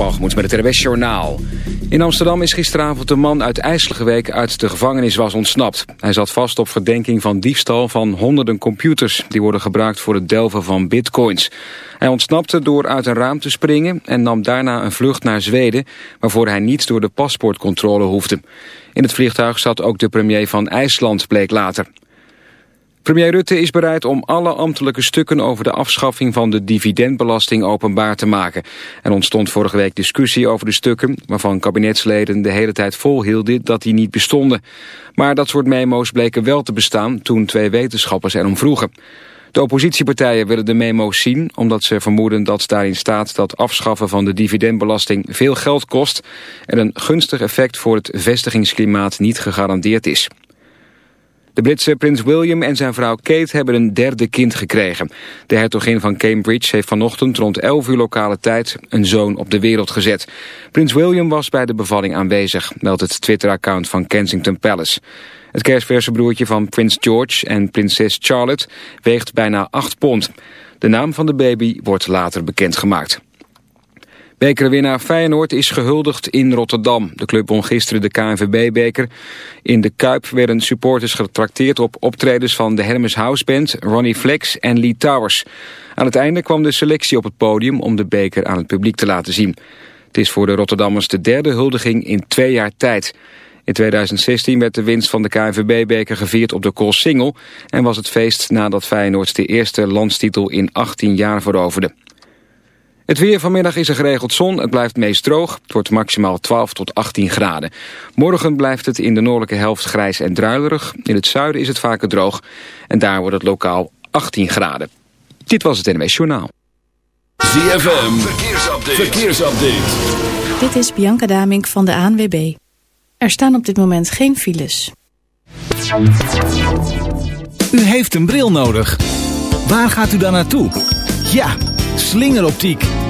Met het RWS Journaal. In Amsterdam is gisteravond een man uit IJsselgeweek uit de gevangenis was ontsnapt. Hij zat vast op verdenking van diefstal van honderden computers... die worden gebruikt voor het delven van bitcoins. Hij ontsnapte door uit een raam te springen... en nam daarna een vlucht naar Zweden... waarvoor hij niet door de paspoortcontrole hoefde. In het vliegtuig zat ook de premier van IJsland, bleek later. Premier Rutte is bereid om alle ambtelijke stukken over de afschaffing van de dividendbelasting openbaar te maken. Er ontstond vorige week discussie over de stukken, waarvan kabinetsleden de hele tijd volhielden dat die niet bestonden. Maar dat soort memo's bleken wel te bestaan toen twee wetenschappers erom vroegen. De oppositiepartijen willen de memo's zien omdat ze vermoeden dat daarin staat dat afschaffen van de dividendbelasting veel geld kost en een gunstig effect voor het vestigingsklimaat niet gegarandeerd is. De Britse prins William en zijn vrouw Kate hebben een derde kind gekregen. De hertogin van Cambridge heeft vanochtend rond 11 uur lokale tijd een zoon op de wereld gezet. Prins William was bij de bevalling aanwezig, meldt het Twitter-account van Kensington Palace. Het kerstverse broertje van prins George en prinses Charlotte weegt bijna 8 pond. De naam van de baby wordt later bekendgemaakt. Bekerwinnaar Feyenoord is gehuldigd in Rotterdam. De club won gisteren de KNVB-beker. In de Kuip werden supporters getrakteerd op optredens van de Hermes House Band, Ronnie Flex en Lee Towers. Aan het einde kwam de selectie op het podium om de beker aan het publiek te laten zien. Het is voor de Rotterdammers de derde huldiging in twee jaar tijd. In 2016 werd de winst van de KNVB-beker gevierd op de Koolsingel... en was het feest nadat Feyenoord de eerste landstitel in 18 jaar veroverde. Het weer vanmiddag is er geregeld zon. Het blijft meest droog. Het wordt maximaal 12 tot 18 graden. Morgen blijft het in de noordelijke helft grijs en druilerig. In het zuiden is het vaker droog. En daar wordt het lokaal 18 graden. Dit was het NWS Journaal. ZFM, verkeersupdate. verkeersupdate. Dit is Bianca Damink van de ANWB. Er staan op dit moment geen files. U heeft een bril nodig. Waar gaat u dan naartoe? Ja Slingeroptiek.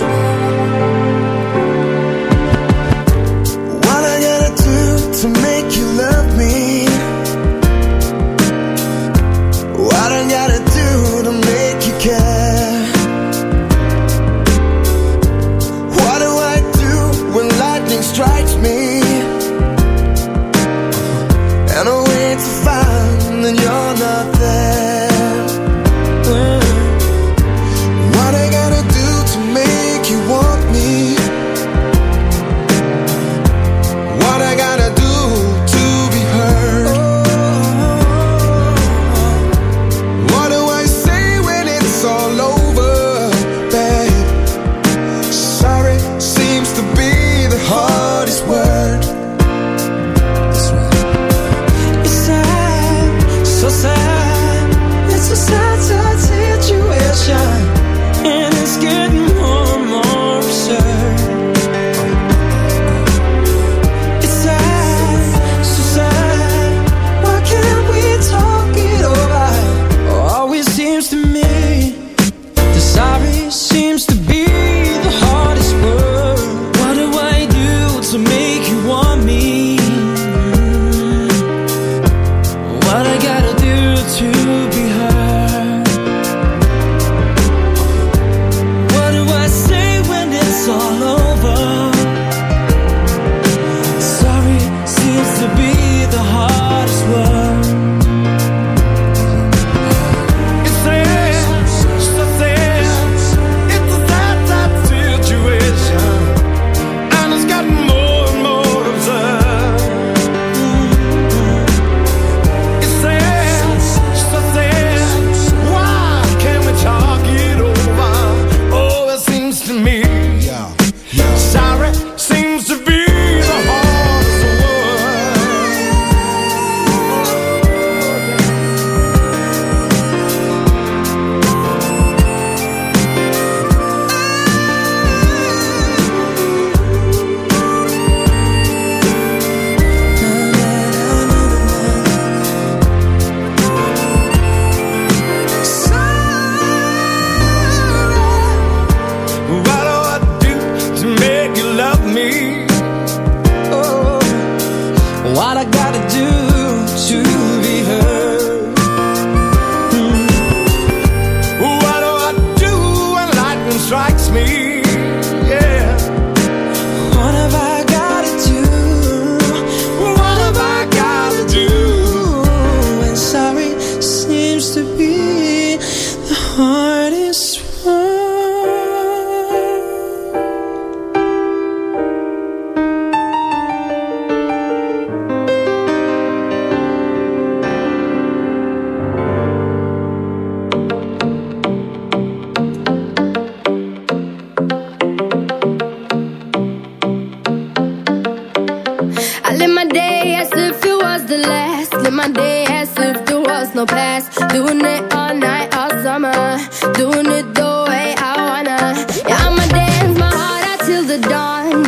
mesmo.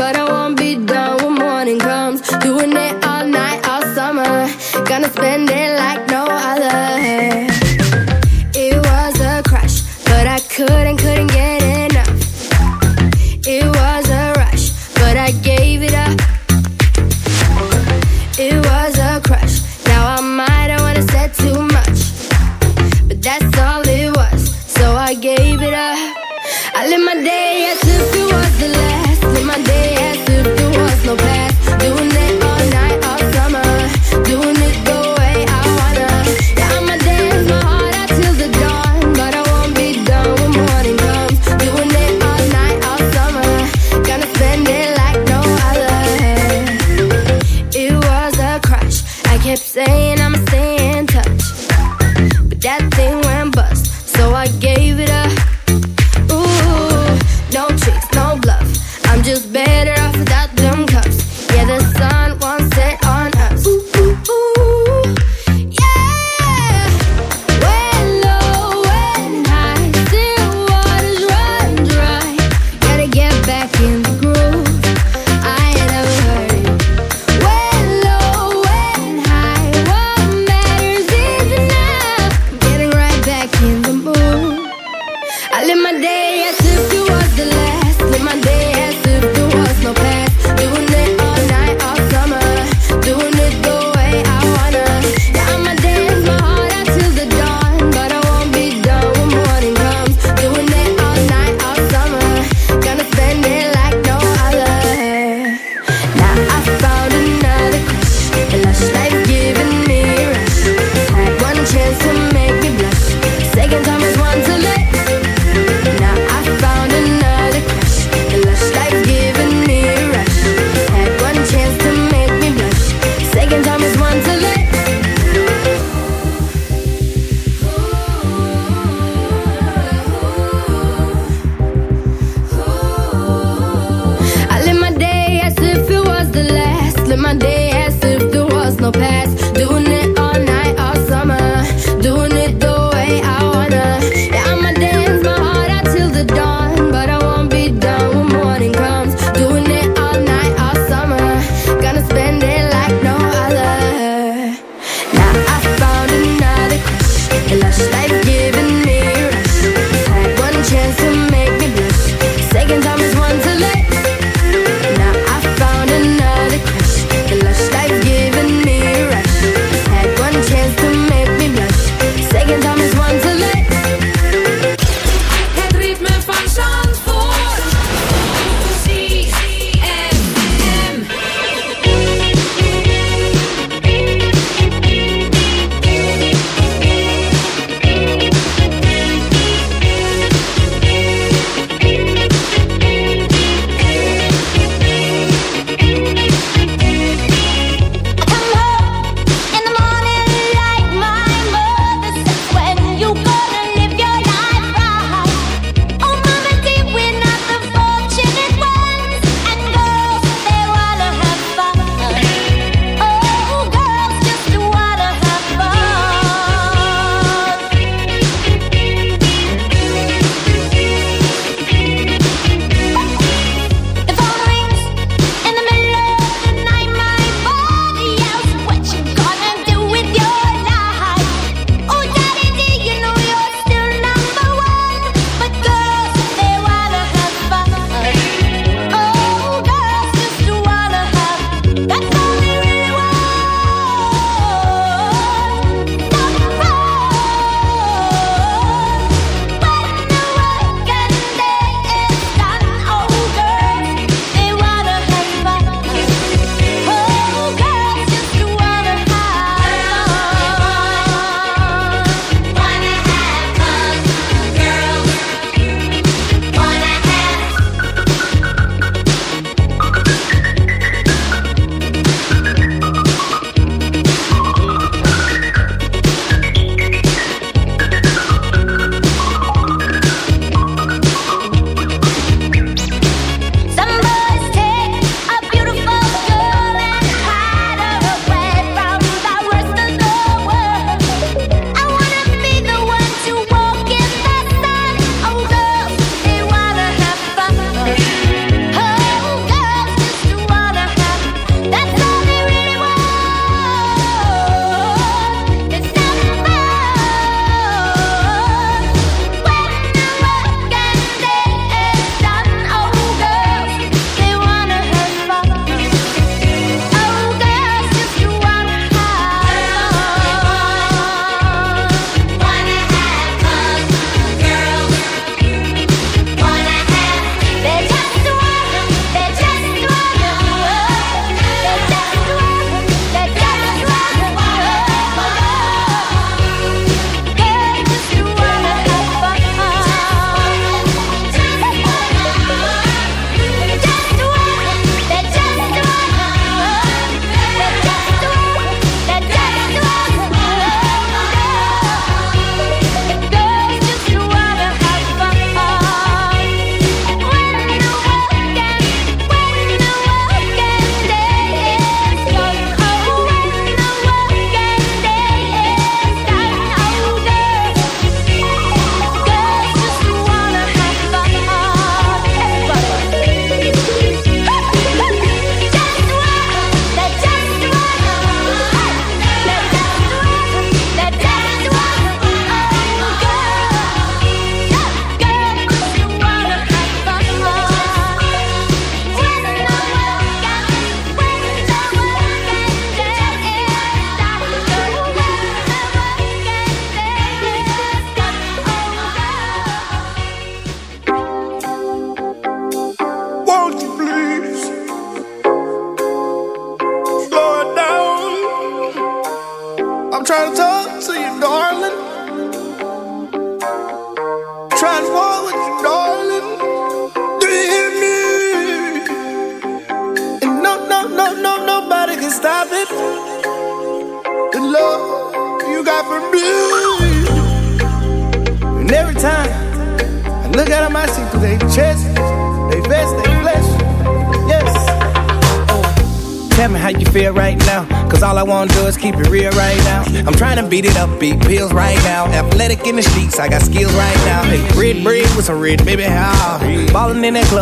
But I won't be done when morning comes. Doing it all night, all summer. Gonna spend it like no other. It was a crush, but I couldn't, couldn't.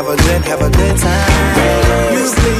Have a good, have a good time. Raise, let go,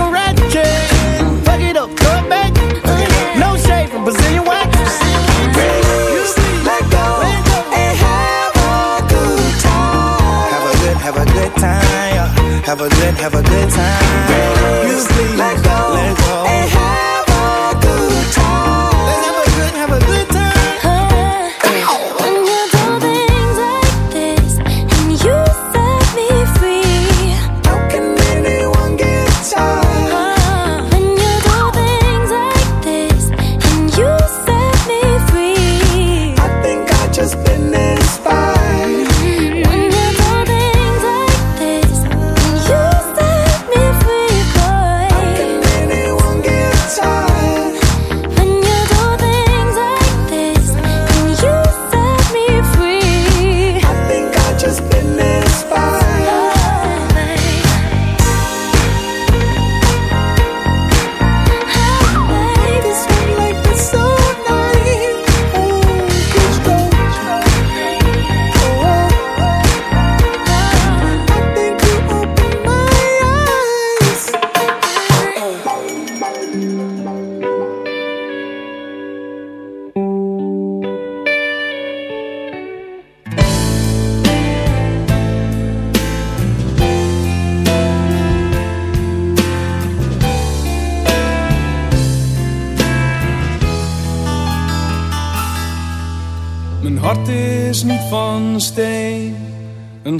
Have a good, have a good time. You sleep, let go, let go,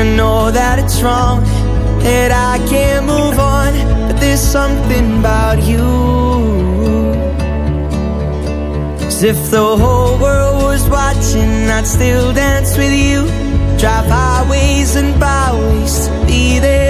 I know that it's wrong, that I can't move on, but there's something about you. As if the whole world was watching, I'd still dance with you. Drive highways and byways to be there